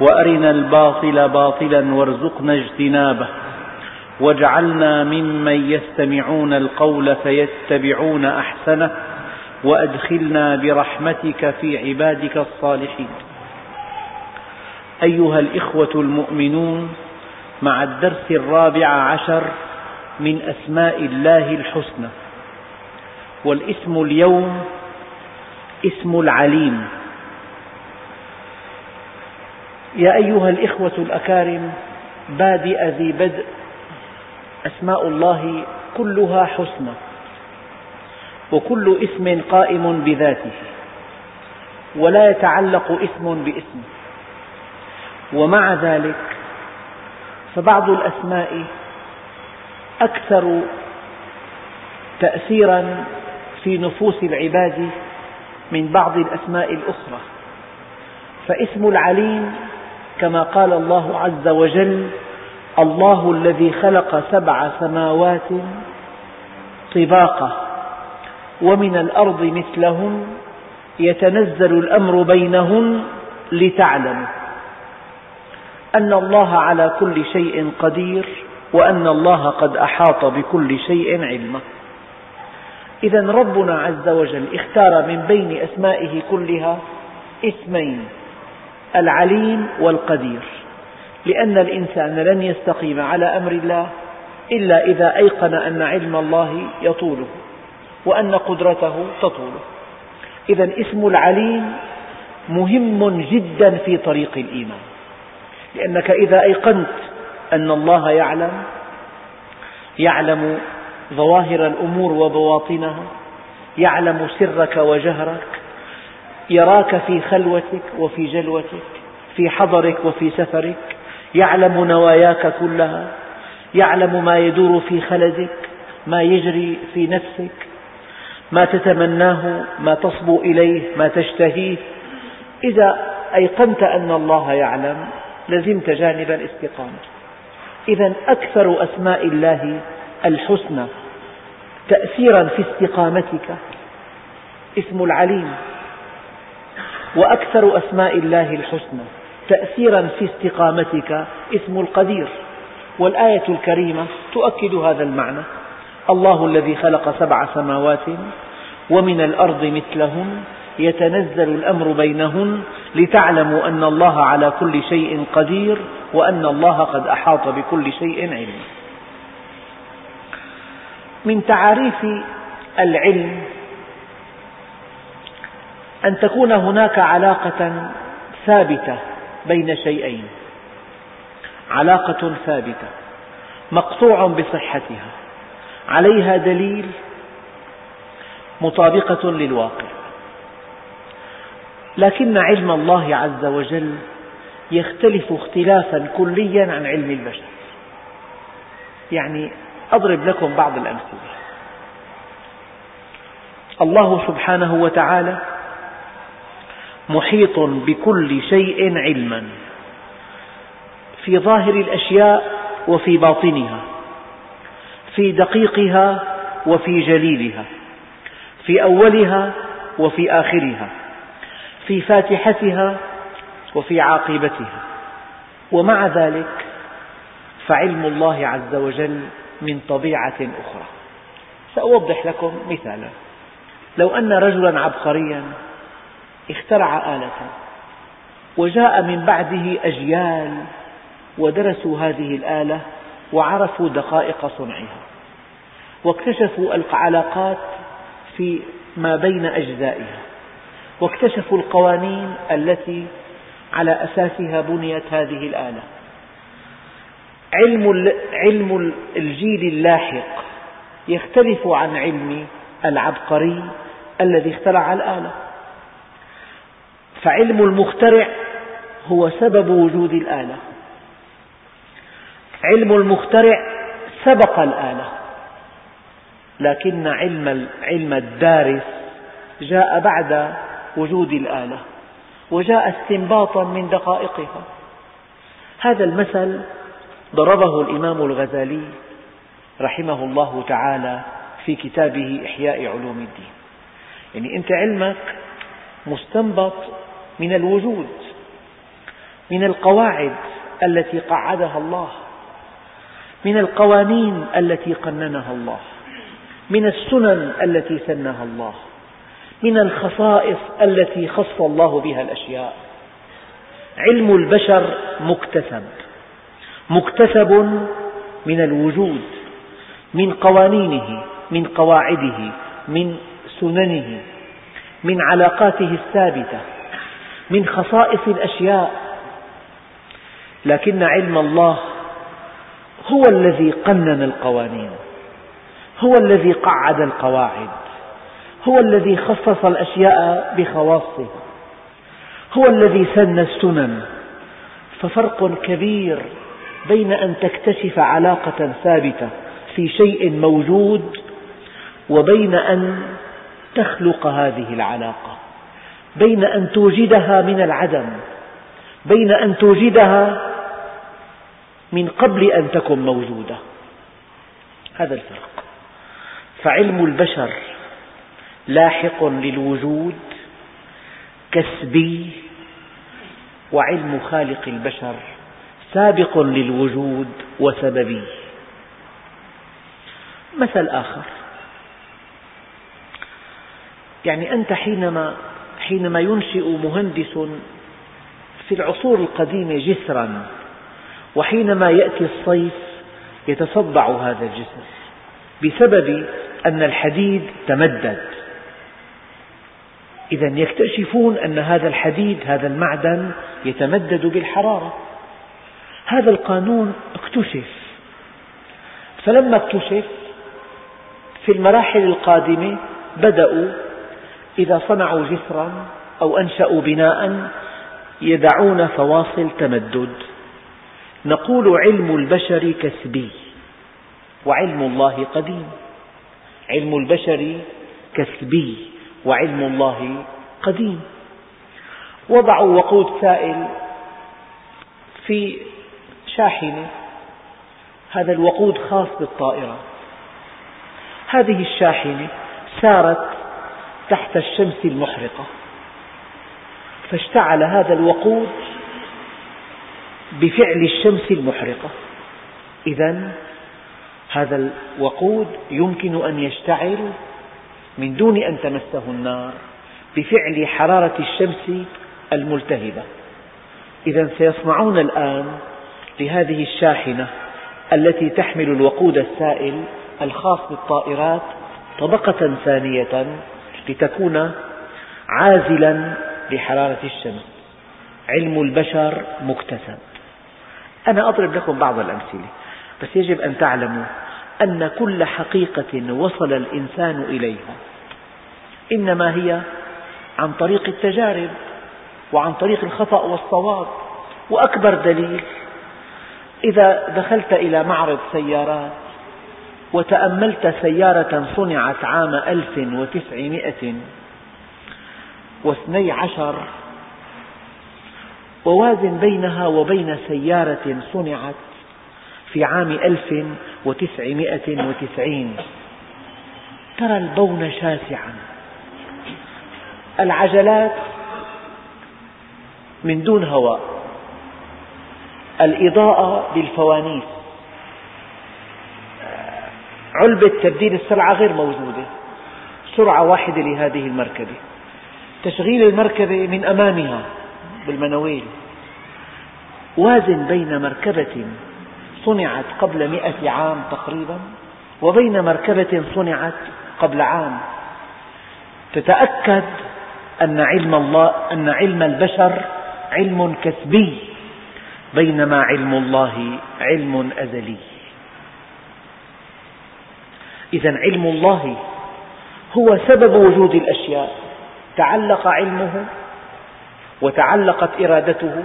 وأرنا الباطل باطلا وارزقنا اجتنابه. واجعلنا ممن يستمعون القول فيتبعون أحسنه. وأدخلنا برحمتك في عبادك الصالحين. أيها الإخوة المؤمنون مع الدرس الرابع عشر من أسماء الله الحسنى. والاسم اليوم اسم العليم. يا أيها الإخوة الأكارم بادئ ذي بدء. أسماء الله كلها حسنى وكل اسم قائم بذاته ولا يتعلق اسم باسم ومع ذلك فبعض الأسماء أكثر تأثيرا في نفوس العباد من بعض الأسماء الأخرى. فاسم العليم كما قال الله عز وجل الله الذي خلق سبع سماوات طباقا ومن الأرض مثلهن يتنزل الأمر بينهن لتعلموا أن الله على كل شيء قدير وأن الله قد أحاط بكل شيء علما. إذا ربنا عز وجل اختار من بين أسمائه كلها اسمين العليم والقدير لأن الإنسان لن يستقيم على أمر الله إلا إذا أيقن أن علم الله يطوله وأن قدرته تطوله. إذا اسم العليم مهم جدا في طريق الإيمان لأنك إذا أيقنت أن الله يعلم يعلم ظواهر الأمور وبواطنها يعلم سرك وجهرك يراك في خلوتك وفي جلوتك في حضرك وفي سفرك يعلم نواياك كلها يعلم ما يدور في خلدك ما يجري في نفسك ما تتمناه ما تصبو إليه ما تشتهيه. إذا أيقنت أن الله يعلم لزمت جانب الاستقامة. إذا أكثر أسماء الله الحسنى تأثيرا في استقامتك. اسم العليم. وأكثر أسماء الله الحسنى. تأثيرا في استقامتك اسم القدير. والآية الكريمة تؤكد هذا المعنى. الله الذي خلق سبع سماوات ومن الأرض مثلهن. يتنزل الأمر بينهن لتعلموا أن الله على كل شيء قدير وأن الله قد أحاط بكل شيء علما من تعاريف العلم أن تكون هناك علاقة ثابتة بين شيئين. علاقة ثابتة مقطوع بصحتها عليها دليل مطابقة للواقع. لكن علم الله عز وجل يختلف اختلافا كليا عن علم البشر. يعني أضرب لكم بعض الأمثلة. الله سبحانه وتعالى محيط بكل شيء علما. في ظاهر الأشياء وفي باطنها في دقيقها وفي جليلها في أولها وفي آخرها في فاتحتها وفي عاقبتها. ومع ذلك فعلم الله عز وجل من طبيعة أخرى. سأوضح لكم مثالا. لو أن رجلا عبقريا اخترع آلة. وجاء من بعده أجيال ودرسوا هذه الآلة وعرفوا دقائق صنعها. واكتشفوا العلاقات في ما بين أجزائها. واكتشفوا القوانين التي على أساسها بنيت هذه الآلة. علم الجيل اللاحق يختلف عن علم العبقري الذي اخترع الآلة. فعلم المخترع هو سبب وجود الآلة. علم المخترع سبق الآلة. لكن علم علم الدارس جاء بعد وجود الآلة وجاء استنباطا من دقائقها. هذا المثل ضربه الإمام الغزالي رحمه الله تعالى في كتابه إحياء علوم الدين. يعني أنت علمك مستنبط من الوجود من القواعد التي قعدها الله من القوانين التي قننها الله من السنن التي سنها الله من الخصائص التي خص الله بها الأشياء. علم البشر مكتسب مكتسب من الوجود من قوانينه من قواعده من سننه من علاقاته الثابتة من خصائص الأشياء. لكن علم الله هو الذي قنن القوانين هو الذي قعد القواعد هو الذي خصص الأشياء بخواصها هو الذي سن السنن. ففرق كبير بين أن تكتشف علاقة ثابتة في شيء موجود وبين أن تخلق هذه العلاقة. بين أن توجدها من العدم بين أن توجدها من قبل أن تكن موجودة. هذا الفرق. فعلم البشر لاحق للوجود كسبي وعلم خالق البشر سابق للوجود وسببي. مثل آخر. يعني أنت حينما حينما ينشئ مهندس في العصور القديمة جسرا وحينما يأتي الصيف يتصدع هذا الجسر بسبب أن الحديد تمدد. إذا يكتشفون أن هذا الحديد هذا المعدن يتمدد بالحرارة. هذا القانون اكتشف. فلما اكتشف في المراحل القادمة بدأوا إذا صنعوا جسرا أو أنشأوا بناء يدعون فواصل تمدد. نقول علم البشر كسبي وعلم الله قديم. علم البشر كسبي وعلم الله قديم. وضعوا وقود سائل في شاحنة. هذا الوقود خاص بالطائرة. هذه الشاحنة سارت تحت الشمس المحرقة. فاشتعل هذا الوقود بفعل الشمس المحرقة. إذا هذا الوقود يمكن أن يشتعل من دون أن تمسه النار بفعل حرارة الشمس الملتهبة. إذا سيصنعون الآن لهذه الشاحنة التي تحمل الوقود السائل الخاص بالطائرات طبقة ثانية لتكون عازلا لحرارة الشمس. علم البشر مكتسب. أنا أضرب لكم بعض الأمثلة بس يجب أن تعلموا أن كل حقيقة وصل الإنسان إليها. إنما هي عن طريق التجارب وعن طريق الخطأ والصواب. وأكبر دليل إذا دخلت إلى معرض سيارات وتأملت سيارة صنعت عام ألف وتسعمائة واثني عشر ووازن بينها وبين سيارة صنعت في عام ألف وتسعمائة وتسعين. ترى البون شاسعا. العجلات من دون هواء. الإضاءة بالفوانيس. علبة تبديل السرعة غير موجودة. سرعة واحدة لهذه المركبة. تشغيل المركبة من أمامها بالمنويل وازن بين مركبة صنعت قبل مئة عام تقريبا وبين مركبة صنعت قبل عام. تتأكد أن علم الله أن علم البشر علم كسبي بينما علم الله علم أزلي. إذا علم الله هو سبب وجود الأشياء. تعلق علمه وتعلقت إرادته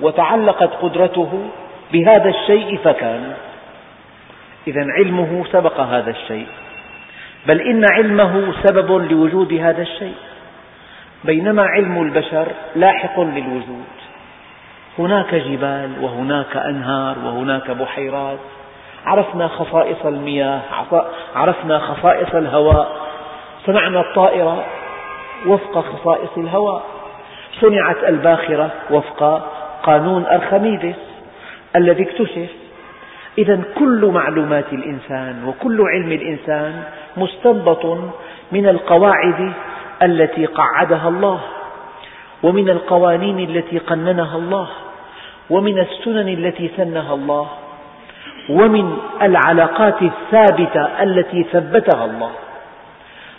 وتعلقت قدرته بهذا الشيء فكان. إذا علمه سبق هذا الشيء. بل إن علمه سبب لوجود هذا الشيء. بينما علم البشر لاحق للوجود. هناك جبال وهناك أنهار وهناك بحيرات. عرفنا خصائص المياه عرفنا خصائص الهواء صنعنا الطائرة وفق خصائص الهواء صنعت الباخرة وفق قانون أرخميدس الذي اكتشف إذا كل معلومات الإنسان وكل علم الإنسان مستنبط من القواعد التي قعدها الله ومن القوانين التي قننها الله ومن السنن التي سنها الله ومن العلاقات الثابتة التي ثبتها الله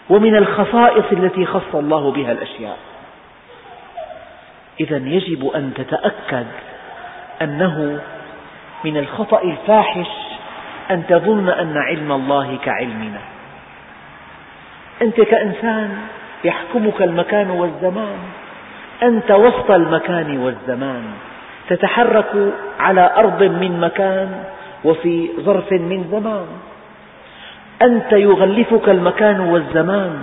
ومن الخصائص التي خص الله بها الأشياء. إذا يجب أن تتأكد أنه من الخطأ الفاحش أن تظن أن علم الله كعلمنا. أنت كإنسان يحكمك المكان والزمان أنت وسط المكان والزمان تتحرك على أرض من مكان وفي ظرف من زمان. أنت يغلفك المكان والزمان.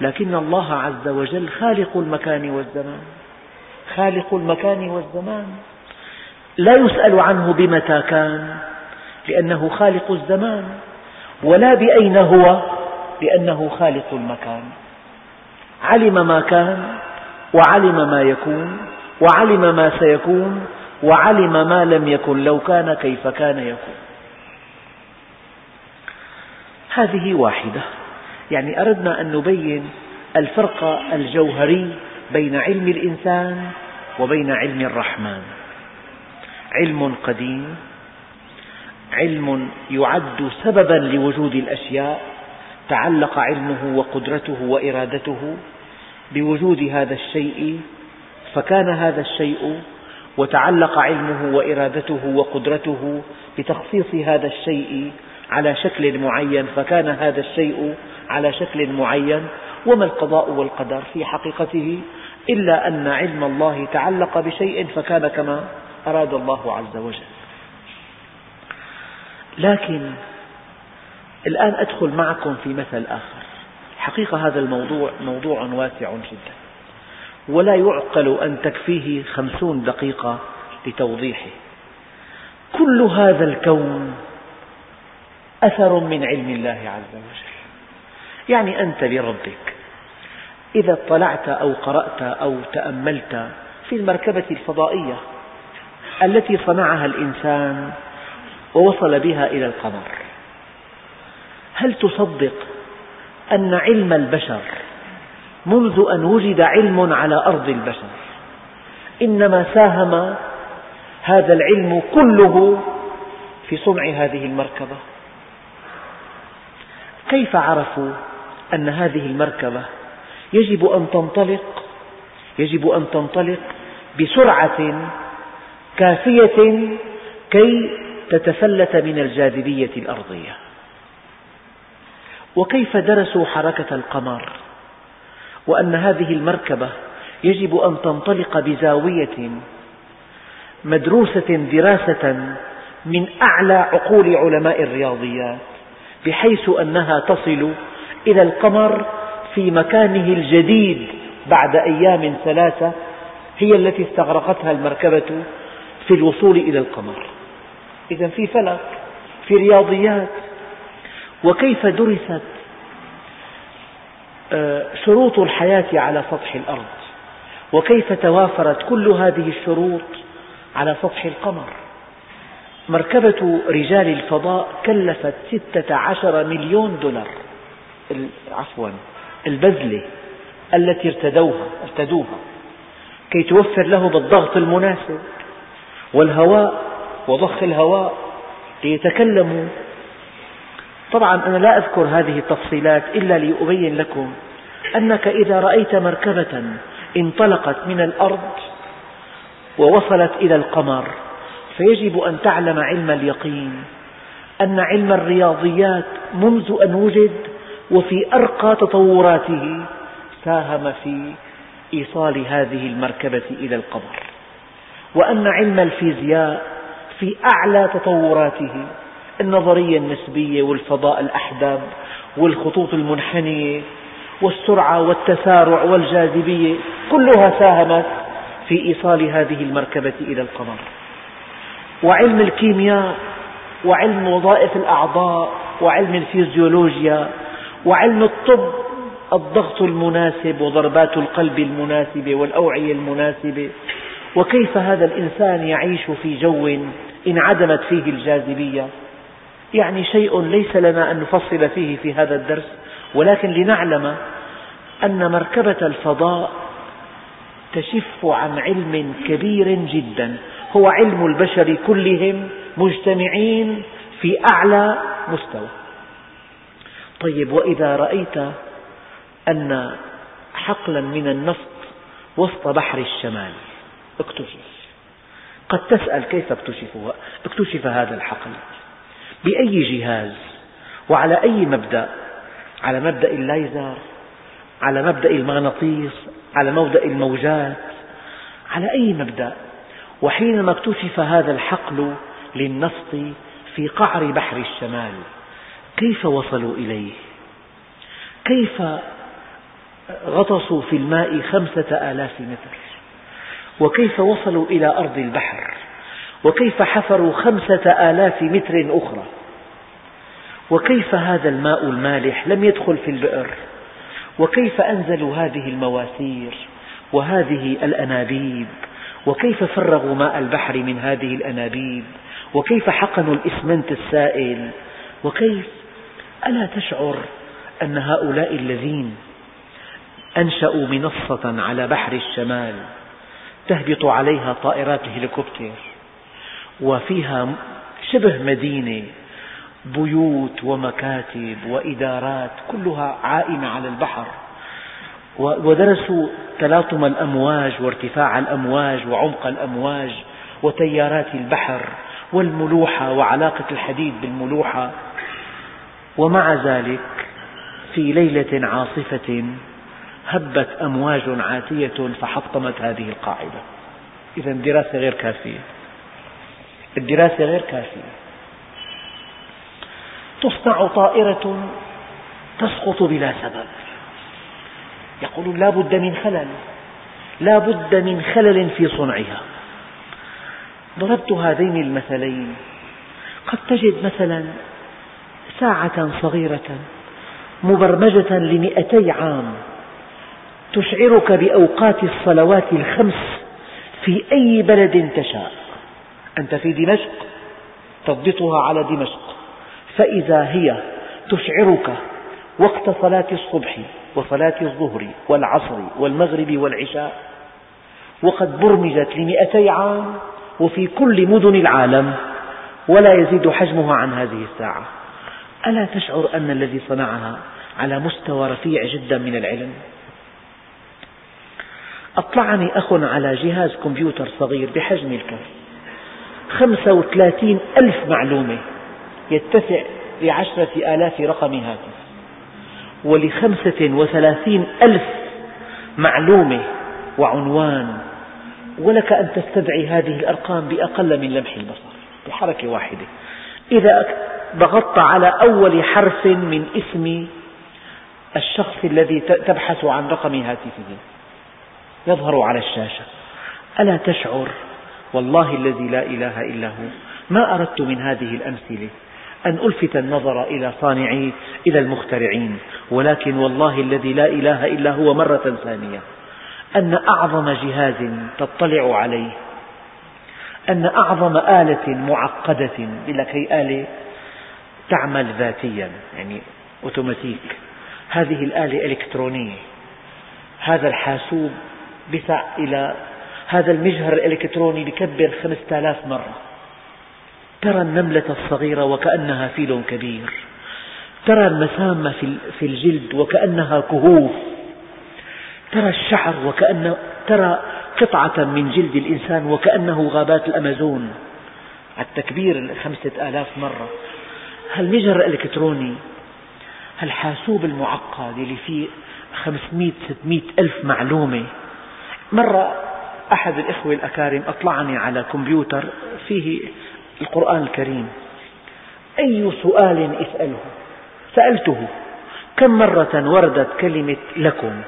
لكن الله عز وجل خالق المكان والزمان. خالق المكان والزمان. لا يسأل عنه بمتى كان لأنه خالق الزمان. ولا بأين هو لأنه خالق المكان. علم ما كان وعلم ما يكون وعلم ما سيكون وعلم ما لم يكن لو كان كيف كان يكون. هذه واحدة. يعني أردنا أن نبين الفرق الجوهري بين علم الإنسان وبين علم الرحمن. علم قديم علم يعد سببا لوجود الأشياء تعلق علمه وقدرته وإرادته بوجود هذا الشيء فكان هذا الشيء وتعلق علمه وإرادته وقدرته بتخصيص هذا الشيء على شكل معين فكان هذا الشيء على شكل معين وما القضاء والقدر في حقيقته؟ إلا أن علم الله تعلق بشيء فكان كما أراد الله عز وجل. لكن الآن أدخل معكم في مثل آخر. حقيقة هذا الموضوع موضوع واسع جدا. ولا يعقل أن تكفيه خمسون دقيقة لتوضيحه. كل هذا الكون أثر من علم الله عز وجل. يعني أنت لربك إذا اطلعت أو قرأت أو تأملت في المركبة الفضائية التي صنعها الإنسان ووصل بها إلى القمر هل تصدق أن علم البشر منذ أن وجد علم على أرض البشر. إنما ساهم هذا العلم كله في صنع هذه المركبة. كيف عرفوا أن هذه المركبة يجب أن تنطلق يجب أن تنطلق بسرعة كافية كي تتفلت من الجاذبية الأرضية؟ وكيف درسوا حركة القمر؟ وأن هذه المركبة يجب أن تنطلق بزاوية مدروسة دراسة من أعلى عقول علماء الرياضيات بحيث أنها تصل إلى القمر في مكانه الجديد بعد أيام ثلاثة هي التي استغرقتها المركبة في الوصول إلى القمر. إذا في فلك في رياضيات وكيف درست شروط الحياة على سطح الأرض. وكيف توافرت كل هذه الشروط على سطح القمر؟ مركبة رجال الفضاء كلفت ستة عشر مليون دولار. عفوا البذلة التي ارتدوها ارتدوها. كي توفر لهم الضغط المناسب. والهواء وضخ الهواء ليتكلموا طبعا أنا لا أذكر هذه التفصيلات إلا لأبين لكم أنك إذا رأيت مركبة انطلقت من الأرض ووصلت إلى القمر فيجب أن تعلم علم اليقين أن علم الرياضيات منذ أن وجد وفي أرقى تطوراته ساهم في إيصال هذه المركبة إلى القمر وأن علم الفيزياء في أعلى تطوراته النظرية النسبية والفضاء الأحدب والخطوط المنحنية والسرعة والتسارع والجاذبية كلها ساهمت في إيصال هذه المركبة إلى القمر. وعلم الكيمياء وعلم وظائف الأعضاء وعلم الفيزيولوجيا وعلم الطب الضغط المناسب وضربات القلب المناسبة والأوعية المناسبة. وكيف هذا الإنسان يعيش في جو انعدمت فيه الجاذبية؟ يعني شيء ليس لنا أن نفصل فيه في هذا الدرس ولكن لنعلم أن مركبة الفضاء تشف عن علم كبير جدا. هو علم البشر كلهم مجتمعين في أعلى مستوى. طيب وإذا رأيت أن حقلا من النفط وسط بحر الشمال اكتشف. قد تسأل كيف اكتشف اكتشف هذا الحقل. بأي جهاز وعلى أي مبدأ؟ على مبدأ الليزر على مبدأ المغناطيس على مبدأ الموجات على أي مبدأ؟ وحينما اكتشف هذا الحقل للنفط في قعر بحر الشمال كيف وصلوا إليه؟ كيف غطسوا في الماء خمسة آلاف متر؟ وكيف وصلوا إلى أرض البحر؟ وكيف حفروا خمسة آلاف متر أخرى؟ وكيف هذا الماء المالح لم يدخل في البئر؟ وكيف أنزلوا هذه المواسير وهذه الأنابيب؟ وكيف فرغوا ماء البحر من هذه الأنابيب؟ وكيف حقنوا الإسمنت السائل؟ وكيف؟ ألا تشعر أن هؤلاء الذين أنشأوا منصة على بحر الشمال تهبط عليها طائرات الهليكوبتر وفيها شبه مدينة بيوت ومكاتب وإدارات كلها عائمة على البحر. ودرسوا تلاطم الأمواج وارتفاع الأمواج وعمق الأمواج وتيارات البحر والملوحة وعلاقة الحديد بالملوحة. ومع ذلك في ليلة عاصفة هبت أمواج عاتية فحطمت هذه القاعدة. إذا الدراسة غير كافية. الدراسة غير كافية. تصنع طائرة تسقط بلا سبب. يقولون لا بد من خلل لا بد من خلل في صنعها. ضربت هذين المثلين. قد تجد مثلا ساعة صغيرة مبرمجة لمئتي عام تشعرك بأوقات الصلوات الخمس في أي بلد تشاء. أنت في دمشق تضبطها على دمشق. فإذا هي تشعرك وقت صلاة الصبح وصلاة الظهر والعصر والمغرب والعشاء وقد برمجت لمئتي عام وفي كل مدن العالم ولا يزيد حجمها عن هذه الساعة. ألا تشعر أن الذي صنعها على مستوى رفيع جدا من العلم؟ أطلعني أخ على جهاز كمبيوتر صغير بحجم الكف خمسة وثلاثين ألف معلومة. يتسع لعشرة آلاف رقم هاتف. ولخمسة وثلاثين ألف معلومة وعنوان. ولك أن تستدعي هذه الأرقام بأقل من لمح البصر بحركة واحدة. إذا ضغطت على أول حرف من اسم الشخص الذي تبحث عن رقم هاتفه. يظهر على الشاشة. ألا تشعر والله الذي لا إله إلا هو. ما أردت من هذه الأمثلة أن ألفت النظر إلى صانعي إلى المخترعين ولكن والله الذي لا إله إلا هو مرة ثانية. أن أعظم جهاز تطلع عليه. أن أعظم آلة معقدة لك هي آلة تعمل ذاتيا يعني أوتوماتيك. هذه الآلة إلكترونية. هذا الحاسوب بسع إلى هذا المجهر الإلكتروني بكبر خمسة آلاف مرة. ترى النملة الصغيرة وكأنها فيل كبير. ترى المسام في الجلد وكأنها كهوف. ترى الشعر وكأن ترى قطعة من جلد الإنسان وكأنه غابات الأمازون. التكبير خمسة آلاف مرة. هالمجهر الإلكتروني هالحاسوب المعقد اللي فيه خمسمئة ستمئة ألف معلومة مرة أحد الإخوة الأكارم أطلعني على كمبيوتر فيه القرآن الكريم. أي سؤال اسأله؟ سألته كم مرة وردت كلمة لكم؟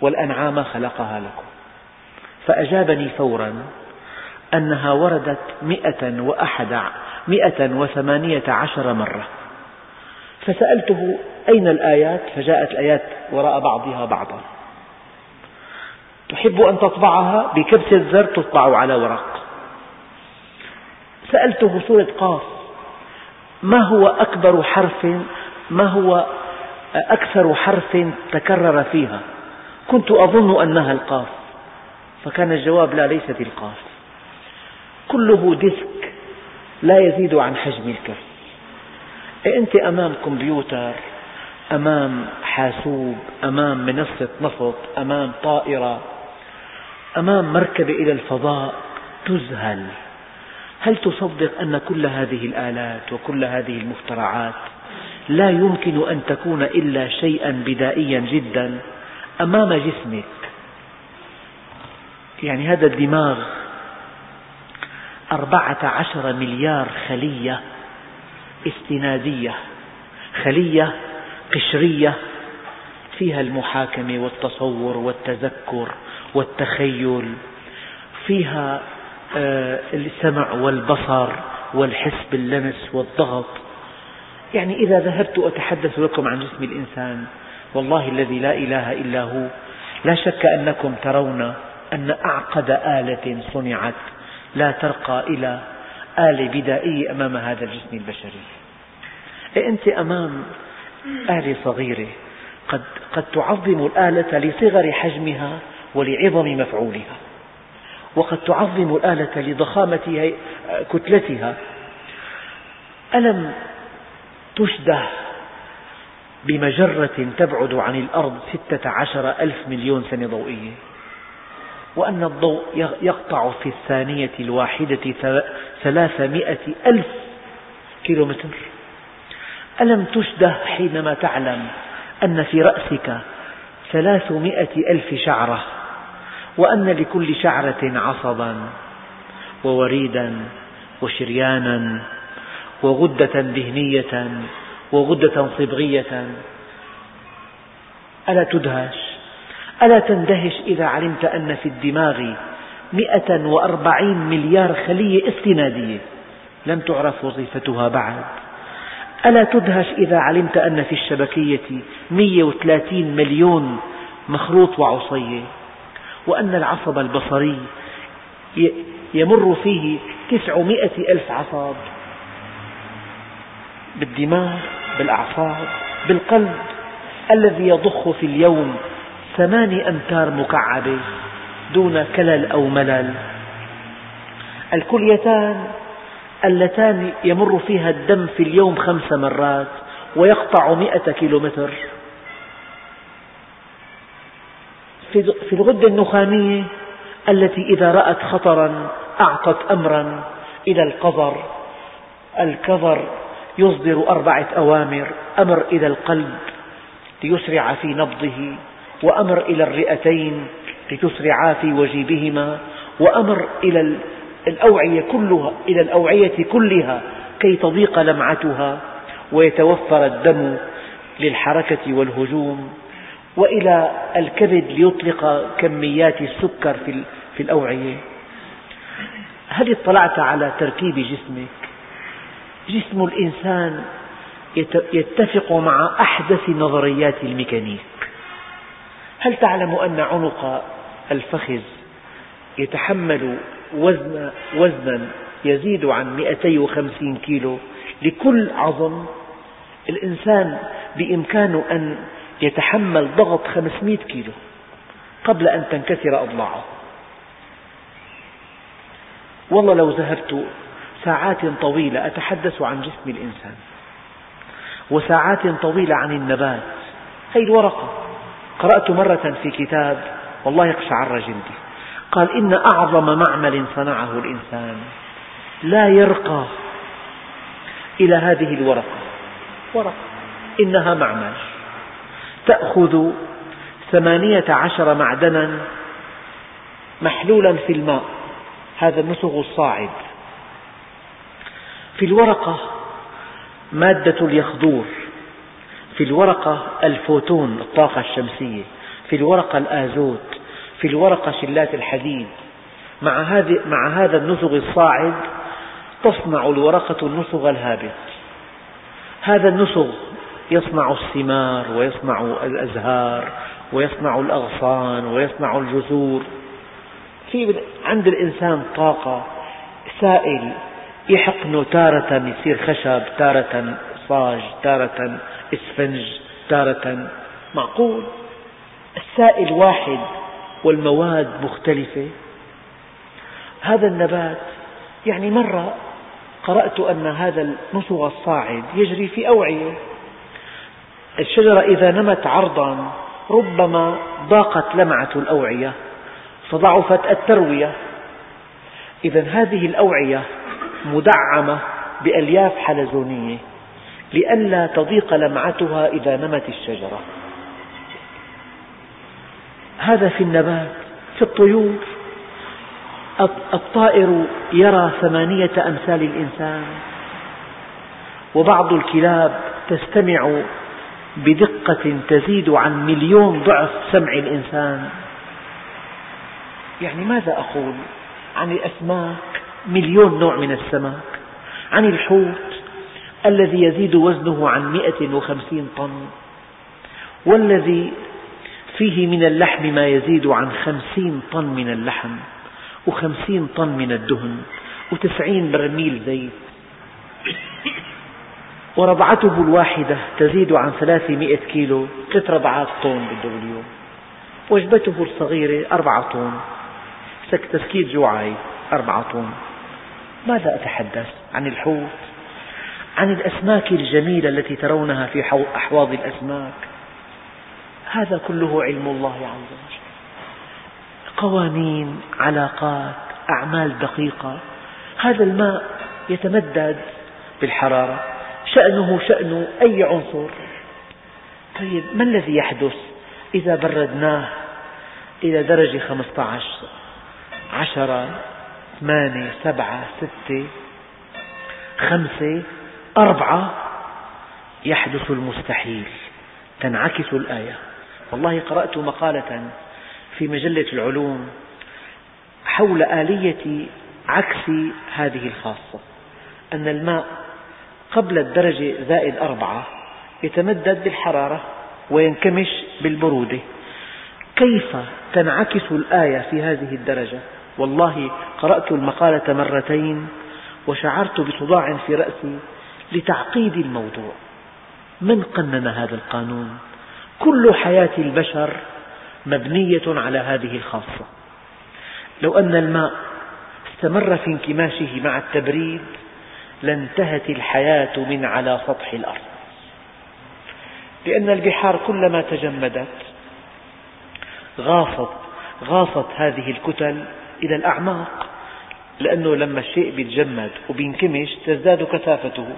والأنعام خلقها لكم. فأجابني فورا أنها وردت مئة وأحد مئة وثمانية عشر مرة. فسألته أين الآيات؟ فجاءت الآيات وراء بعضها بعضا. تحب أن تطبعها؟ بكبسة زر تطبع على ورق. سألته سورة قاف ما هو أكبر حرف ما هو أكثر حرف تكرر فيها؟ كنت أظن أنها القاف. فكان الجواب لا ليست القاف. كله ديسك لا يزيد عن حجم الكف. أنت أمام كمبيوتر أمام حاسوب أمام منصة نفط أمام طائرة أمام مركبة إلى الفضاء تذهل هل تصدق أن كل هذه الآلات وكل هذه المخترعات لا يمكن أن تكون إلا شيئا بدائيا جدا أمام جسمك؟ يعني هذا الدماغ أربعة عشر مليار خلية استنادية خلية قشرية فيها المحاكمة والتصور والتذكر. والتخيل فيها آه، السمع والبصر والحس باللمس والضغط. يعني إذا ذهبت أتحدث لكم عن جسم الإنسان والله الذي لا إله إلا هو لا شك أنكم ترون أن أعقد آلة صنعت لا ترقى إلى آلة بدائية أمام هذا الجسم البشري. إيه أنت أمام آلة صغيرة قد, قد تعظم الآلة لصغر حجمها ولعظم مفعولها. وقد تعظم الآلة لضخامة كتلتها. ألم تشده بمجرة تبعد عن الأرض ستة عشر ألف مليون سنة ضوئية؟ وأن الضوء يقطع في الثانية الواحدة ثلاثمائة ألف كيلومتر. ألم تشده حينما تعلم أن في رأسك ثلاثمائة ألف شعرة؟ وأن لكل شعرة عصبا ووريدا وشريانا وغدة دهنية وغدة صبغية. ألا تدهش؟ ألا تندهش إذا علمت أن في الدماغ مئة وأربعين مليار خلية استنادية؟ لم تعرف وظيفتها بعد. ألا تدهش إذا علمت أن في الشبكية 130 مليون مخروط وعصية؟ وأن العصب البصري يمر فيه 900 ألف عصب بالدماغ بالأعصاب بالقلب الذي يضخ في اليوم ثماني أمتار مكعبة دون كلل أو ملل. الكليتان اللتان يمر فيها الدم في اليوم خمس مرات ويقطع مئة كيلومتر. في الغدة النخامية التي إذا رأت خطرا أعطت أمرا إلى القذر الكظر يصدر أربعة أوامر. أمر إلى القلب ليسرع في نبضه وأمر إلى الرئتين لتسرعا في وجيبهما وأمر إلى الأوعية كلها إلى الأوعية كلها كي تضيق لمعتها ويتوفر الدم للحركة والهجوم. وإلى الكبد ليطلق كميات السكر في الأوعية. هل اطلعت على تركيب جسمك؟ جسم الإنسان يتفق مع أحدث نظريات الميكانيك. هل تعلم أن عنق الفخذ يتحمل وزن وزنا يزيد عن 250 كيلو لكل عظم؟ الإنسان بإمكانه أن يتحمل ضغط 500 كيلو قبل أن تنكسر أضلاعه. والله لو ذهبت ساعات طويلة أتحدث عن جسم الإنسان وساعات طويلة عن النبات. هذه الورقة. قرأت مرة في كتاب والله يقشعر جلدي. قال إن أعظم معمل صنعه الإنسان لا يرقى إلى هذه الورقة. ورقة. إنها معمل. تأخذ ثمانية عشر معدنا محلولا في الماء. هذا النسغ الصاعد. في الورقة مادة اليخدور. في الورقة الفوتون الطاقة الشمسية. في الورقة الآزوت. في الورقة شلات الحديد. مع, هذه مع هذا النسغ الصاعد تصنع الورقة النسغ الهابط. هذا النسغ يصنع الثمار ويصنع الأزهار ويصنع الأغصان ويصنع الجذور. في عند الإنسان طاقة سائل يحقنه تارة يصير خشب تارة صاج تارة إسفنج تارة معقول. السائل واحد والمواد مختلفة. هذا النبات يعني مرة قرأت أن هذا النسغ الصاعد يجري في أوعية. الشجرة إذا نمت عرضا ربما ضاقت لمعة الأوعية فضعفت التروية. إذا هذه الأوعية مدعمة بألياف حلزونية لئلا تضيق لمعتها إذا نمت الشجرة. هذا في النبات في الطيور. الطائر يرى ثمانية أمثال الإنسان. وبعض الكلاب تستمع بدقة تزيد عن مليون ضعف سمع الإنسان. يعني ماذا أقول عن الأسماك؟ مليون نوع من السمك عن الحوت الذي يزيد وزنه عن مئة وخمسين طن. والذي فيه من اللحم ما يزيد عن خمسين طن من اللحم وخمسين طن من الدهن وتسعين برميل زيت. ورضعته الواحدة تزيد عن ثلاثمئة كيلو ثلاث رضعات طن بده باليوم وجبته الصغيرة أربعة طن. تسكيت جوعي أربعة طن. ماذا أتحدث عن الحوت؟ عن الأسماك الجميلة التي ترونها في أحواض الأسماك. هذا كله علم الله عز وجل. قوانين علاقات أعمال دقيقة. هذا الماء يتمدد بالحرارة. شأنه شأن أي عنصر؟ طيب ما الذي يحدث إذا بردناه إلى درجة 15 عشرة ثمانية سبعة ستة خمسة أربعة؟ يحدث المستحيل تنعكس الآية. والله قرأت مقالة في مجلة العلوم حول آلية عكس هذه الخاصة أن الماء قبل الدرجة زائد أربعة يتمدد بالحرارة وينكمش بالبرودة. كيف تنعكس الآية في هذه الدرجة؟ والله قرأت المقالة مرتين وشعرت بصداع في رأسي لتعقيد الموضوع. من قنن هذا القانون؟ كل حياة البشر مبنية على هذه الخاصة. لو أن الماء استمر في انكماشه مع التبريد لانتهت الحياة من على سطح الأرض. لأن البحار كلما تجمدت غاصت غاصت هذه الكتل إلى الأعماق لأنه لما الشيء يتجمد وبينكمش تزداد كثافته.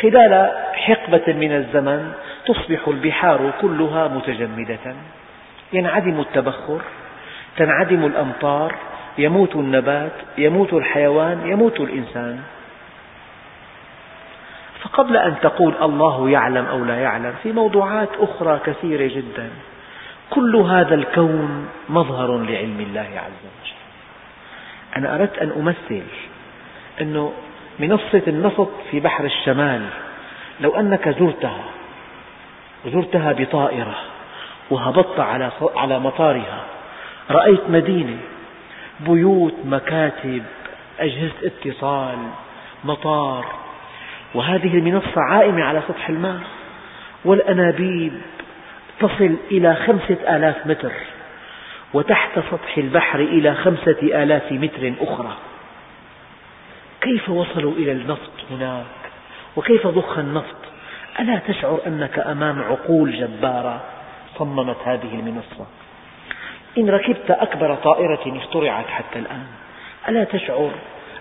خلال حقبة من الزمن تصبح البحار كلها متجمدة. ينعدم التبخر تنعدم الأمطار يموت النبات يموت الحيوان يموت الإنسان. فقبل أن تقول الله يعلم أو لا يعلم في موضوعات أخرى كثيرة جدا. كل هذا الكون مظهر لعلم الله عز وجل. أنا أردت أن أمثل أنه منصة النفط في بحر الشمال لو أنك زرتها وزرتها بطائرة وهبطت على على مطارها رأيت مدينة بيوت مكاتب أجهزة اتصال مطار. وهذه المنصة عائمة على سطح الماء والأنابيب تصل إلى خمسة آلاف متر وتحت سطح البحر إلى خمسة آلاف متر أخرى. كيف وصلوا إلى النفط هناك؟ وكيف ضخ النفط؟ ألا تشعر أنك أمام عقول جبارة؟ صممت هذه المنصة. إن ركبت أكبر طائرة اخترعت حتى الآن. ألا تشعر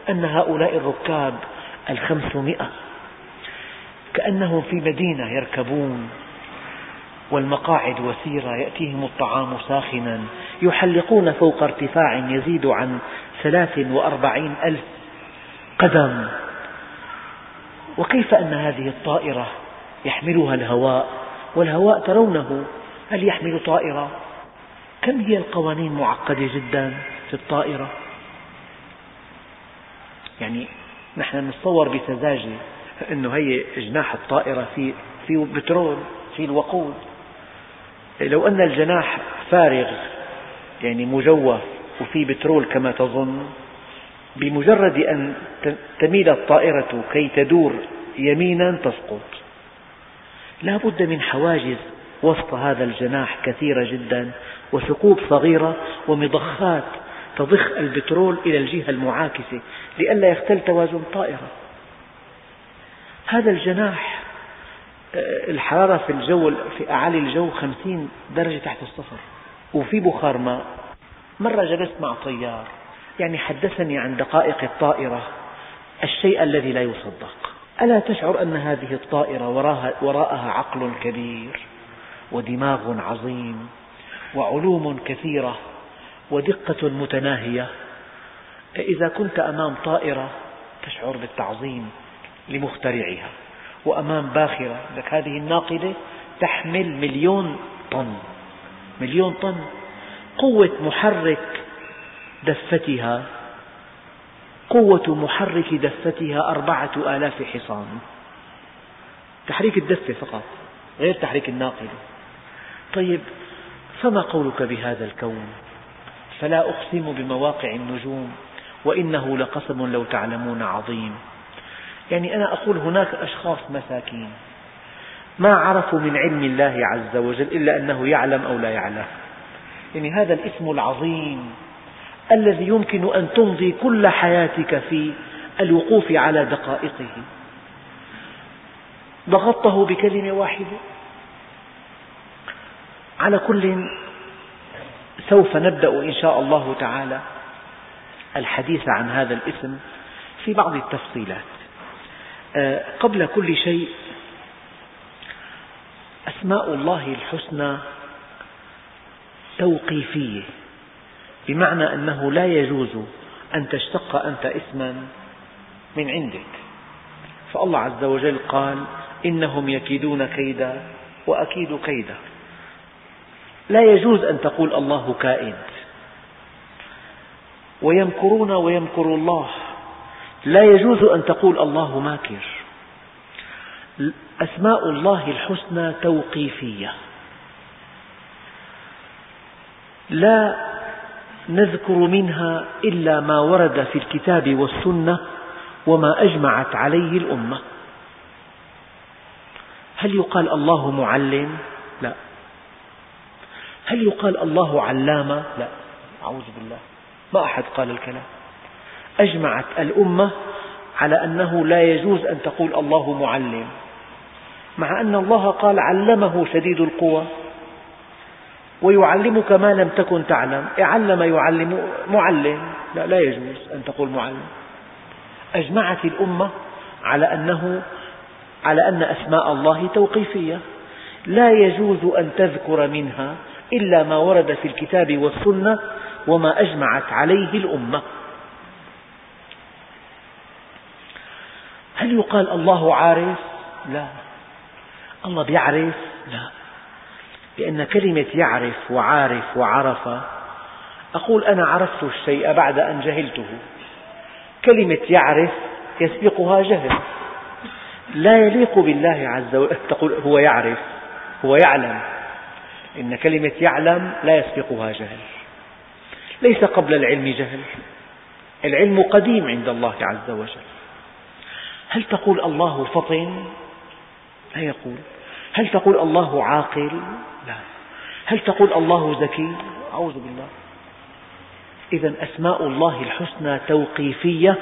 أن هؤلاء الركاب الخمسمائة؟ كأنهم في مدينة يركبون والمقاعد وسيرة يأتيهم الطعام ساخنا يحلقون فوق ارتفاع يزيد عن ثلاث وأربعين ألف قدم. وكيف أن هذه الطائرة يحملها الهواء؟ والهواء ترونه هل يحمل طائرة؟ كم هي القوانين معقدة جدا في الطائرة؟ يعني نحن نتصور بسذاجة أنه هي جناح الطائرة في في بترول في الوقود. لو أن الجناح فارغ يعني مجوف وفي بترول كما تظن بمجرد أن تميل الطائرة كي تدور يمينا تسقط. لا بد من حواجز وسط هذا الجناح كثيرة جدا. وثقوب صغيرة ومضخات تضخ البترول إلى الجهة المعاكسة لئلا يختل توازن الطائرة هذا الجناح آه، الحرارة في الجو في أعالي الجو خمسين درجة تحت الصفر وفي بخار ماء. مرة جلست مع طيار يعني حدثني عن دقائق الطائرة الشيء الذي لا يصدق. ألا تشعر أن هذه الطائرة وراءها عقل كبير ودماغ عظيم وعلوم كثيرة ودقة متناهية. إذا كنت أمام طائرة تشعر بالتعظيم لمخترعها وأمام باخرة لك هذه الناقلة تحمل مليون طن مليون طن قوة محرك دفتها قوة محرك دفتها أربعة آلاف حصان. تحريك الدفة فقط غير تحريك الناقلة. طيب فما قولك بهذا الكون؟ فلا أقسم بمواقع النجوم وإنه لقسم لو تعلمون عظيم. يعني أنا أقول هناك أشخاص مساكين ما عرفوا من علم الله عز وجل إلا أنه يعلم أو لا يعلم. يعني هذا الاسم العظيم الذي يمكن أن تمضي كل حياتك في الوقوف على دقائقه. ضغطته بكلمة واحدة؟ على كل سوف نبدأ إن شاء الله تعالى الحديث عن هذا الاسم في بعض التفصيلات. آه، قبل كل شيء أسماء الله الحسنى توقيفية بمعنى أنه لا يجوز أن تشتق أنت اسما من عندك. فالله عز وجل قال إنهم يكيدون كيدا وأكيد كيدا. لا يجوز أن تقول الله كائد ويمكرون ويمكر الله. لا يجوز أن تقول الله ماكر. أسماء الله الحسنى توقيفية. لا نذكر منها إلا ما ورد في الكتاب والسنة وما أجمعت عليه الأمة. هل يقال الله معلم؟ هل يقال الله علامة؟ لا. أعوذ بالله. ما أحد قال الكلام. أجمعت الأمة على أنه لا يجوز أن تقول الله معلم مع أن الله قال علمه شديد القوى ويعلمك ما لم تكن تعلم. علم يعلم معلم؟ لا, لا يجوز أن تقول معلم. أجمعت الأمة على أنه على أن أسماء الله توقيفية. لا يجوز أن تذكر منها إلا ما ورد في الكتاب والسنة وما أجمعت عليه الأمة. هل يقال الله عارف؟ لا. الله يعرف؟ لا. لأن كلمة يعرف وعارف وعرف أقول أنا عرفت الشيء بعد أن جهلته. كلمة يعرف يسبقها جهل. لا يليق بالله عز وجل. تقول هو يعرف هو يعلم. إن كلمة يعلم لا يسبقها جهل. ليس قبل العلم جهل. العلم قديم عند الله عز وجل. هل تقول الله فطن؟ لا يقول. هل تقول الله عاقل؟ لا. هل تقول الله ذكي؟ أعوذ بالله. إذا أسماء الله الحسنى توقيفية.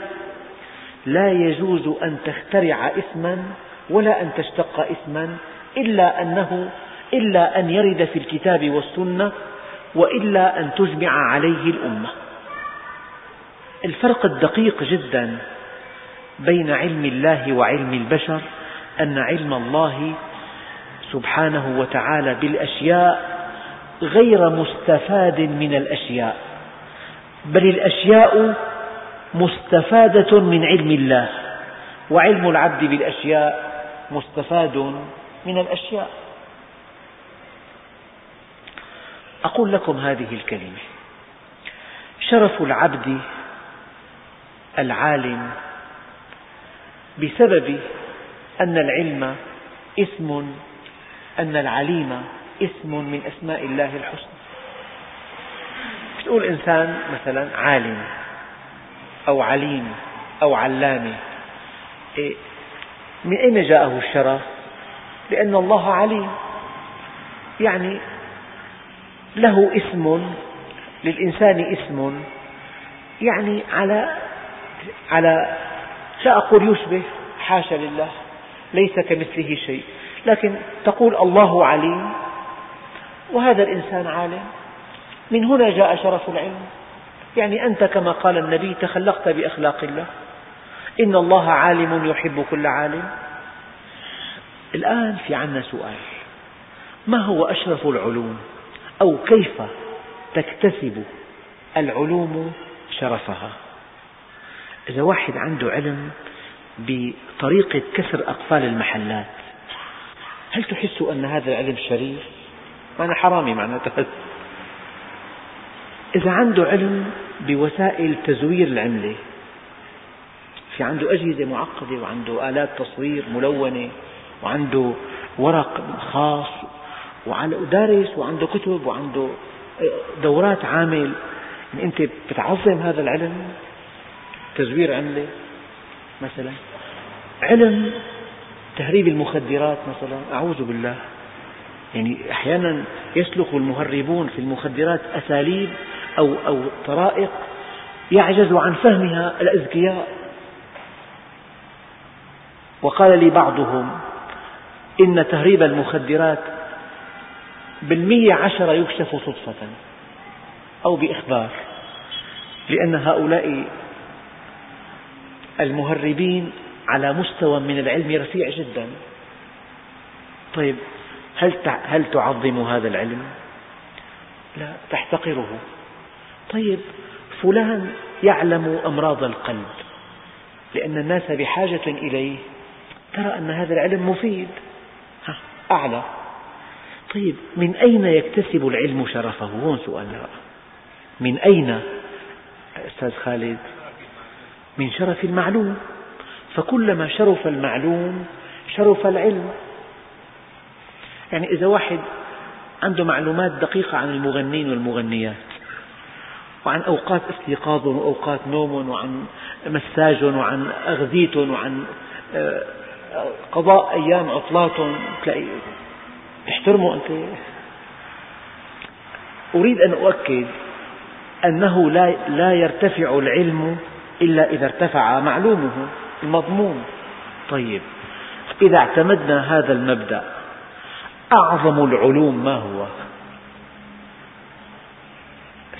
لا يجوز أن تخترع اسما ولا أن تشتق اسما إلا أنه إلا أن يرد في الكتاب والسنة وإلا أن تجمع عليه الأمة. الفرق الدقيق جدا بين علم الله وعلم البشر أن علم الله سبحانه وتعالى بالأشياء غير مستفاد من الأشياء بل الأشياء مستفادة من علم الله وعلم العبد بالأشياء مستفاد من الأشياء. أقول لكم هذه الكلمة. شرف العبد العالم بسبب أن العلم اسم أن العليم اسم من أسماء الله الحسنى. تقول إنسان مثلا عالم أو عليم أو علامة إيه، من أين جاءه الشرف؟ لأن الله عليم. يعني له اسم للإنسان اسم. يعني على على لا أقول يشبه حاشا لله ليس كمثله شيء. لكن تقول الله عليم وهذا الإنسان عالم. من هنا جاء شرف العلم. يعني أنت كما قال النبي تخلقت بأخلاق الله. إن الله عالم يحب كل عالم. الآن في عنا سؤال. ما هو أشرف العلوم؟ أو كيف تكتسب العلوم شرفها إذا واحد عنده علم بطريقة كسر أقفال المحلات هل تحس أن هذا العلم شريف؟ معنى حرامي معناته إذا عنده علم بوسائل تزوير العملة في عنده أجهزة معقدة وعنده آلات تصوير ملونة وعنده ورق خاص ودارس وعنده كتب وعنده دورات عامل. يعني أنت بتعظم هذا العلم؟ تزوير عملة مثلا؟ علم تهريب المخدرات مثلا؟ أعوذ بالله. يعني أحيانا يسلك المهربون في المخدرات أساليب أو, أو طرائق يعجز عن فهمها الأذكياء وقال لي بعضهم إن تهريب المخدرات بالمية عشرة يكشف صدفة أو بإخبار لأن هؤلاء المهربين على مستوى من العلم رفيع جدا. طيب هل هل تعظم هذا العلم؟ لا تحتقره. طيب فلان يعلم أمراض القلب لأن الناس بحاجة إليه ترى أن هذا العلم مفيد. أعلى. طيب من أين يكتسب العلم شرفه؟ هون سؤالنا بقى من أين؟ أستاذ خالد. من شرف المعلوم. فكلما شرف المعلوم شرف العلم. يعني إذا واحد عنده معلومات دقيقة عن المغنين والمغنيات وعن أوقات استيقاظهم وأوقات نومهم وعن مساجهم وعن أغذيتهم وعن آه، قضاء أيام عطلاتهم تحترمه أنت. أريد أن أؤكد أنه لا, لا يرتفع العلم إلا إذا ارتفع معلومه المضمون. طيب إذا اعتمدنا هذا المبدأ أعظم العلوم ما هو؟